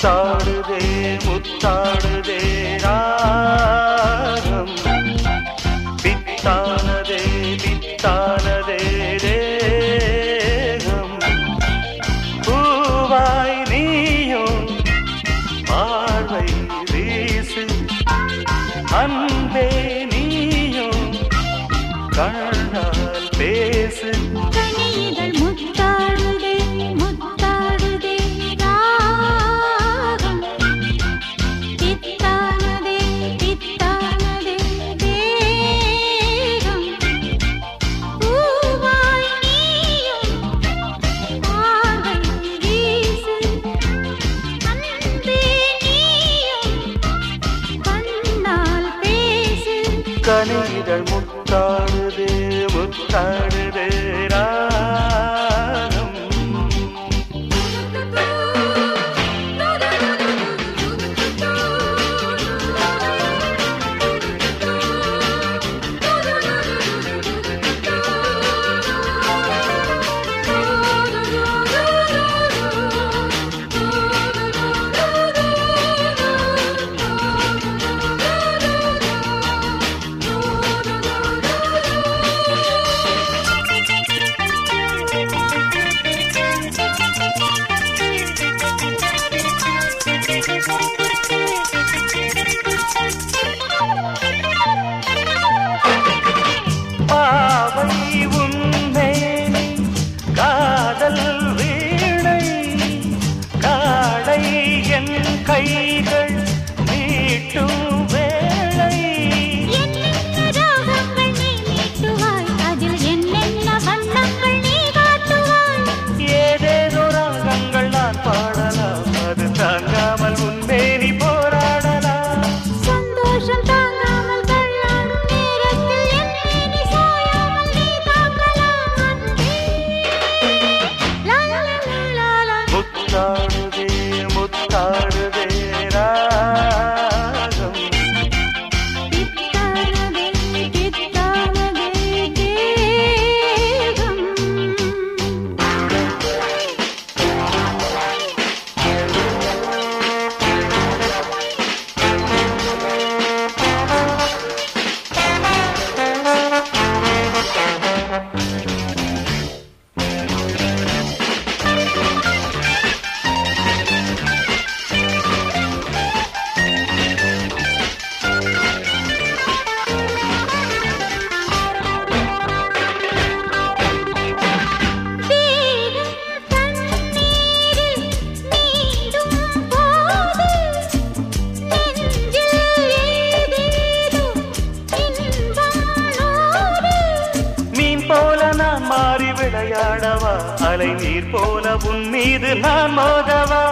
उत्ताड़ रे उत्ताड़ கணி இதழ் முத்தாடுதே முத்தாடுதே நான் மலை நீர் போல உன் மீது நான் மோதவா?